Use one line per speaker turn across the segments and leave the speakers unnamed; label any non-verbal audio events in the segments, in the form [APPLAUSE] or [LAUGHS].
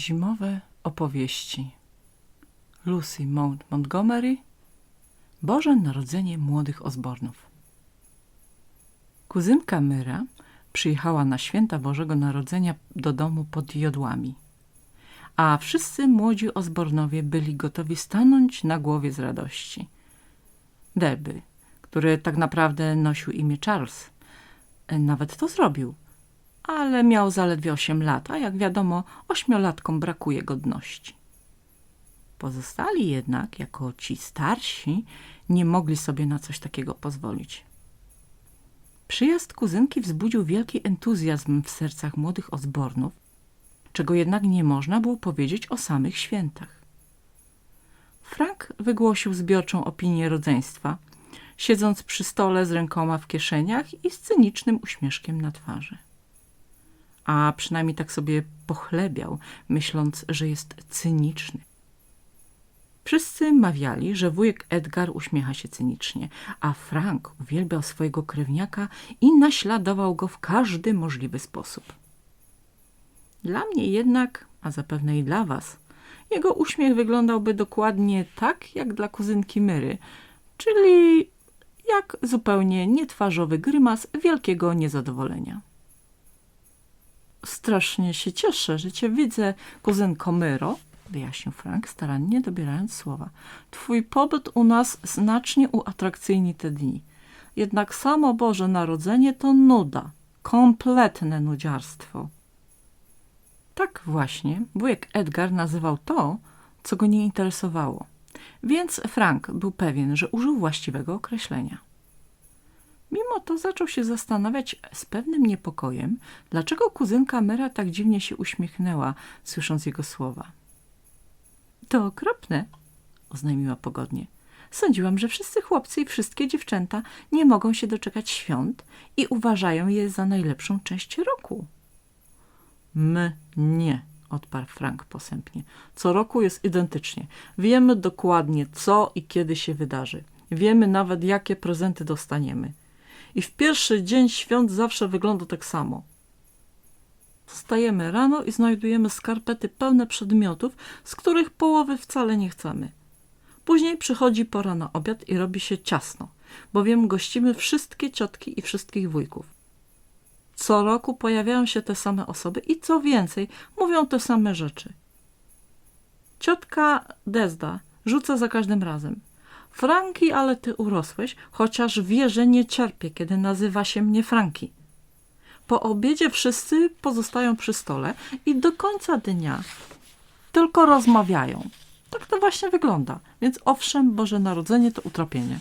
Zimowe opowieści. Lucy Mount Montgomery. Boże Narodzenie Młodych Osbornów. Kuzynka Myra przyjechała na święta Bożego Narodzenia do domu pod jodłami, a wszyscy młodzi Osbornowie byli gotowi stanąć na głowie z radości. Derby, który tak naprawdę nosił imię Charles, nawet to zrobił – ale miał zaledwie 8 lat, a jak wiadomo, ośmiolatkom brakuje godności. Pozostali jednak, jako ci starsi, nie mogli sobie na coś takiego pozwolić. Przyjazd kuzynki wzbudził wielki entuzjazm w sercach młodych Osbornów, czego jednak nie można było powiedzieć o samych świętach. Frank wygłosił zbiorczą opinię rodzeństwa, siedząc przy stole z rękoma w kieszeniach i z cynicznym uśmieszkiem na twarzy a przynajmniej tak sobie pochlebiał, myśląc, że jest cyniczny. Wszyscy mawiali, że wujek Edgar uśmiecha się cynicznie, a Frank uwielbiał swojego krewniaka i naśladował go w każdy możliwy sposób. Dla mnie jednak, a zapewne i dla was, jego uśmiech wyglądałby dokładnie tak, jak dla kuzynki Myry, czyli jak zupełnie nietwarzowy grymas wielkiego niezadowolenia. Strasznie się cieszę, że cię widzę, kuzynko Myro, wyjaśnił Frank, starannie dobierając słowa. Twój pobyt u nas znacznie uatrakcyjni te dni. Jednak samo Boże Narodzenie to nuda, kompletne nudziarstwo. Tak właśnie wujek Edgar nazywał to, co go nie interesowało. Więc Frank był pewien, że użył właściwego określenia. Mimo to zaczął się zastanawiać z pewnym niepokojem, dlaczego kuzynka Mera tak dziwnie się uśmiechnęła, słysząc jego słowa. To okropne, oznajmiła pogodnie. Sądziłam, że wszyscy chłopcy i wszystkie dziewczęta nie mogą się doczekać świąt i uważają je za najlepszą część roku. My nie, odparł Frank posępnie. Co roku jest identycznie. Wiemy dokładnie, co i kiedy się wydarzy. Wiemy nawet, jakie prezenty dostaniemy i w pierwszy dzień świąt zawsze wygląda tak samo. Wstajemy rano i znajdujemy skarpety pełne przedmiotów, z których połowy wcale nie chcemy. Później przychodzi pora na obiad i robi się ciasno, bowiem gościmy wszystkie ciotki i wszystkich wujków. Co roku pojawiają się te same osoby i co więcej, mówią te same rzeczy. Ciotka Dezda rzuca za każdym razem. Franki, ale ty urosłeś, chociaż wie, że nie cierpię, kiedy nazywa się mnie Franki. Po obiedzie wszyscy pozostają przy stole i do końca dnia tylko rozmawiają. Tak to właśnie wygląda. Więc owszem, Boże Narodzenie to utrapienie.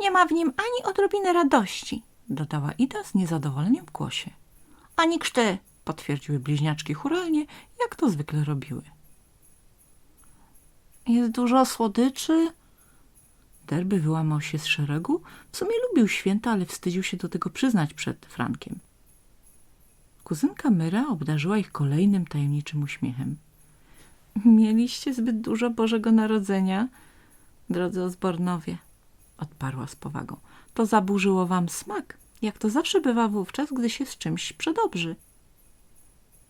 Nie ma w nim ani odrobiny radości, dodała Ida z niezadowoleniem w głosie. Ani krzty,
potwierdziły bliźniaczki churalnie, jak to zwykle robiły.
Jest dużo słodyczy?
Derby wyłamał się z szeregu. W sumie lubił święta, ale wstydził się do tego przyznać przed Frankiem. Kuzynka Myra obdarzyła ich kolejnym tajemniczym uśmiechem. Mieliście zbyt dużo Bożego Narodzenia, drodzy Osbornowie, odparła z powagą. To zaburzyło wam smak, jak to zawsze bywa wówczas, gdy się z czymś przedobrzy.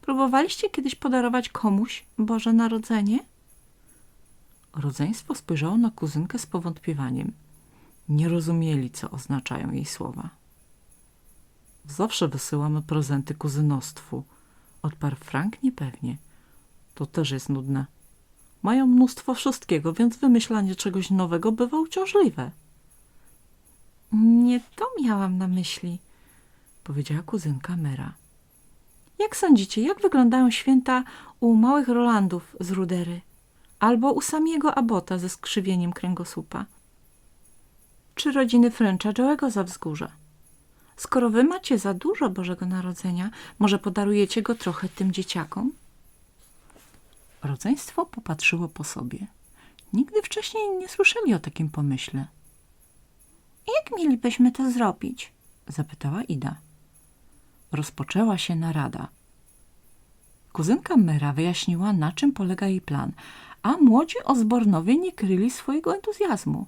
Próbowaliście kiedyś podarować komuś Boże Narodzenie? Rodzeństwo spojrzało na kuzynkę z powątpiewaniem. Nie rozumieli, co oznaczają jej słowa. Zawsze wysyłamy prezenty kuzynostwu, odparł Frank niepewnie. To też jest nudne. Mają mnóstwo wszystkiego, więc wymyślanie czegoś nowego bywa uciążliwe.
Nie to miałam na myśli, powiedziała kuzynka Mera. Jak sądzicie, jak wyglądają święta u małych Rolandów z Rudery? Albo u samego Abota ze skrzywieniem kręgosłupa. Czy rodziny Fręcza Joe'ego za wzgórza. Skoro wy macie za dużo Bożego Narodzenia, może podarujecie go trochę tym dzieciakom?
Rodzeństwo popatrzyło po sobie. Nigdy wcześniej nie słyszeli o takim pomyśle.
Jak mielibyśmy to zrobić?
zapytała Ida. Rozpoczęła się narada. Kuzynka Mera wyjaśniła, na czym polega jej plan, a młodzi Osbornowie nie kryli swojego entuzjazmu.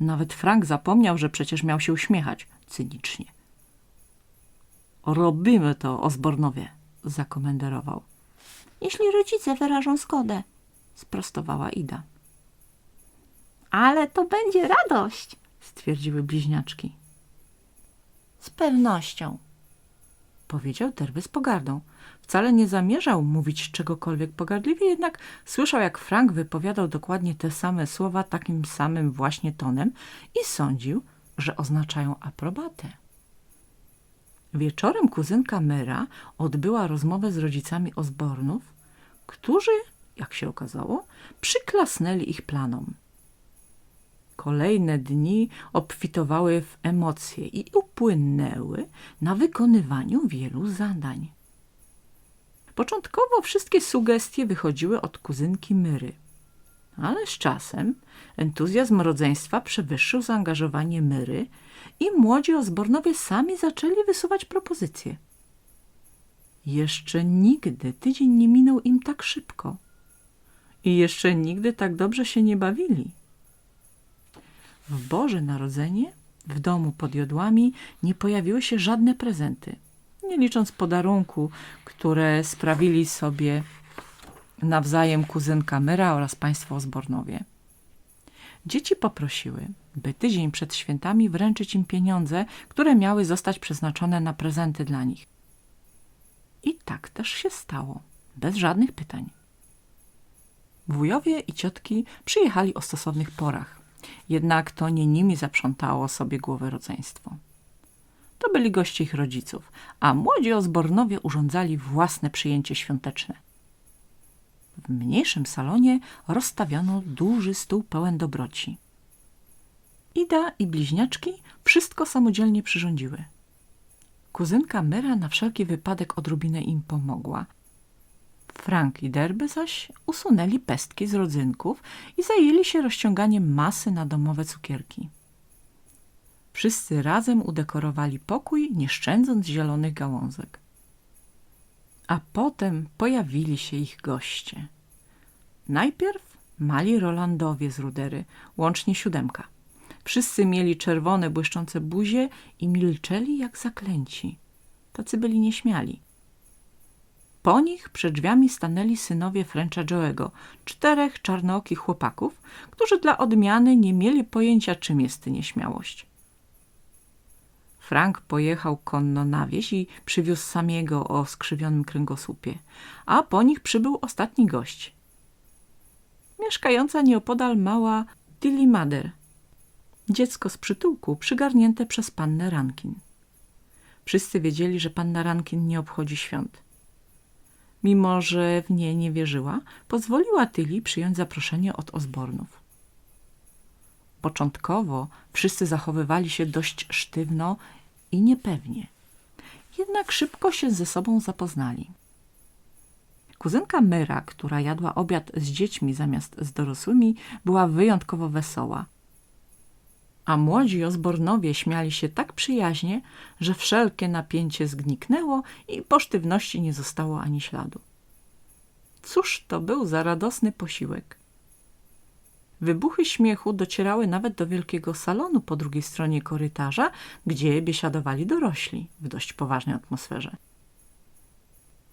Nawet Frank zapomniał, że przecież miał się uśmiechać cynicznie. Robimy to, Osbornowie,
zakomenderował. Jeśli rodzice wyrażą zgodę, sprostowała Ida.
Ale to będzie radość.
Stwierdziły bliźniaczki.
Z pewnością.
Powiedział Derby z pogardą. Wcale nie zamierzał mówić czegokolwiek pogardliwie, jednak słyszał, jak Frank wypowiadał dokładnie te same słowa takim samym właśnie tonem i sądził, że oznaczają aprobatę. Wieczorem kuzynka Myra odbyła rozmowę z rodzicami Osbornów, którzy, jak się okazało, przyklasnęli ich planom. Kolejne dni obfitowały w emocje i upłynęły na wykonywaniu wielu zadań. Początkowo wszystkie sugestie wychodziły od kuzynki Myry, ale z czasem entuzjazm rodzeństwa przewyższył zaangażowanie Myry i młodzi Osbornowie sami zaczęli wysuwać propozycje. Jeszcze nigdy tydzień nie minął im tak szybko i jeszcze nigdy tak dobrze się nie bawili. W Boże Narodzenie w domu pod jodłami nie pojawiły się żadne prezenty, nie licząc podarunku, które sprawili sobie nawzajem kuzynka Myra oraz państwo Osbornowie. Dzieci poprosiły, by tydzień przed świętami wręczyć im pieniądze, które miały zostać przeznaczone na prezenty dla nich. I tak też się stało, bez żadnych pytań. Wujowie i ciotki przyjechali o stosownych porach. Jednak to nie nimi zaprzątało sobie głowę rodzeństwo. To byli goście ich rodziców, a młodzi Osbornowie urządzali własne przyjęcie świąteczne. W mniejszym salonie rozstawiono duży stół pełen dobroci. Ida i bliźniaczki wszystko samodzielnie przyrządziły. Kuzynka Myra na wszelki wypadek odrobinę im pomogła. Frank i Derby zaś usunęli pestki z rodzynków i zajęli się rozciąganiem masy na domowe cukierki. Wszyscy razem udekorowali pokój, nie szczędząc zielonych gałązek. A potem pojawili się ich goście. Najpierw mali Rolandowie z Rudery, łącznie siódemka. Wszyscy mieli czerwone, błyszczące buzie i milczeli jak zaklęci. Tacy byli nieśmiali. Po nich przed drzwiami stanęli synowie Frencha Joe'ego, czterech czarnookich chłopaków, którzy dla odmiany nie mieli pojęcia, czym jest nieśmiałość. Frank pojechał konno na wieś i przywiózł samiego o skrzywionym kręgosłupie, a po nich przybył ostatni gość. Mieszkająca nieopodal mała Tilly Mader, dziecko z przytułku przygarnięte przez pannę Rankin. Wszyscy wiedzieli, że panna Rankin nie obchodzi świąt. Mimo, że w nie nie wierzyła, pozwoliła Tilly przyjąć zaproszenie od Osbornów. Początkowo wszyscy zachowywali się dość sztywno i niepewnie. Jednak szybko się ze sobą zapoznali. Kuzynka Myra, która jadła obiad z dziećmi zamiast z dorosłymi, była wyjątkowo wesoła. A młodzi Osbornowie śmiali się tak przyjaźnie, że wszelkie napięcie zgniknęło i po sztywności nie zostało ani śladu. Cóż to był za radosny posiłek? Wybuchy śmiechu docierały nawet do wielkiego salonu po drugiej stronie korytarza, gdzie biesiadowali dorośli w dość poważnej atmosferze.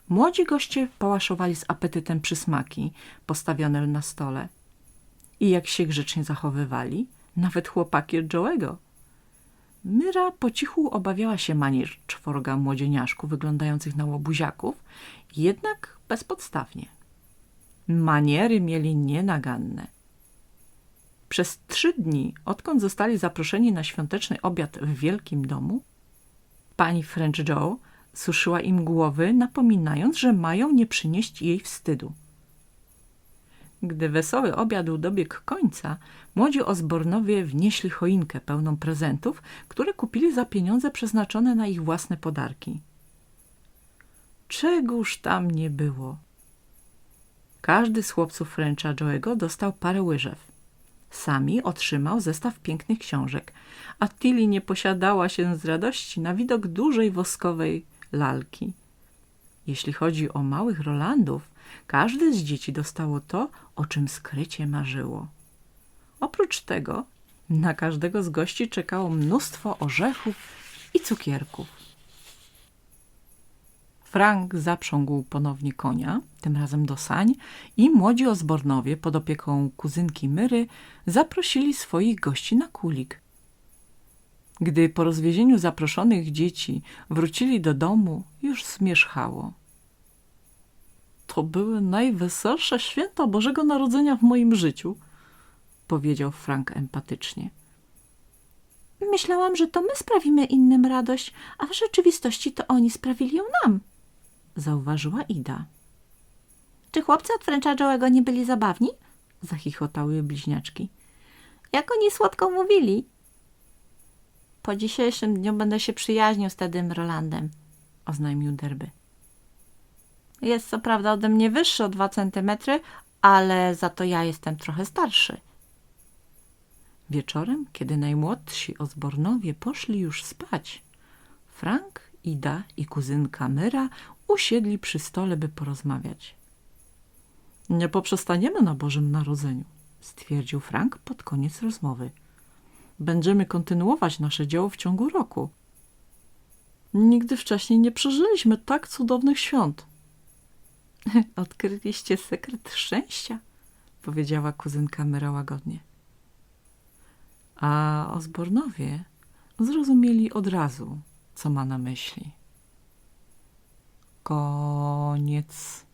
Młodzi goście pałaszowali z apetytem przysmaki postawione na stole. I jak się grzecznie zachowywali, nawet chłopaki od Joe'ego. Myra po cichu obawiała się manier czworga młodzieniaszków wyglądających na łobuziaków, jednak bezpodstawnie. Maniery mieli nienaganne. Przez trzy dni, odkąd zostali zaproszeni na świąteczny obiad w wielkim domu, pani French Joe suszyła im głowy, napominając, że mają nie przynieść jej wstydu. Gdy wesoły obiad dobiegł końca, młodzi Osbornowie wnieśli choinkę pełną prezentów, które kupili za pieniądze przeznaczone na ich własne podarki. Czegóż tam nie było? Każdy z chłopców Frencha Joe'ego dostał parę łyżew. Sami otrzymał zestaw pięknych książek, a Tilly nie posiadała się z radości na widok dużej woskowej lalki. Jeśli chodzi o małych Rolandów, każde z dzieci dostało to, o czym skrycie marzyło. Oprócz tego na każdego z gości czekało mnóstwo orzechów i cukierków.
Frank zaprzągł ponownie konia, tym razem do sań i młodzi Osbornowie pod opieką kuzynki Myry zaprosili swoich gości na kulik. Gdy po rozwiezieniu zaproszonych dzieci wrócili do domu, już zmierzchało. To były najweselsze święta Bożego Narodzenia w moim życiu, powiedział Frank empatycznie.
Myślałam, że to my sprawimy innym radość, a w rzeczywistości to oni sprawili ją nam.
Zauważyła Ida.
Czy chłopcy od Frencha Joe'ego nie byli zabawni?
Zachichotały bliźniaczki.
Jak oni słodko mówili. Po dzisiejszym dniu będę się przyjaźnił z Tedym Rolandem,
Oznajmił Derby.
Jest co prawda ode mnie wyższy o dwa centymetry, ale za to ja jestem trochę starszy.
Wieczorem, kiedy najmłodsi Osbornowie poszli już spać, Frank, Ida i kuzynka Myra usiedli przy stole, by porozmawiać. Nie poprzestaniemy na Bożym Narodzeniu, stwierdził Frank pod koniec rozmowy. Będziemy kontynuować nasze dzieło w ciągu roku. Nigdy wcześniej nie przeżyliśmy tak cudownych świąt. [LAUGHS] Odkryliście sekret szczęścia, powiedziała kuzynka Myra łagodnie. A Osbornowie zrozumieli od razu, co ma na myśli. Koniec.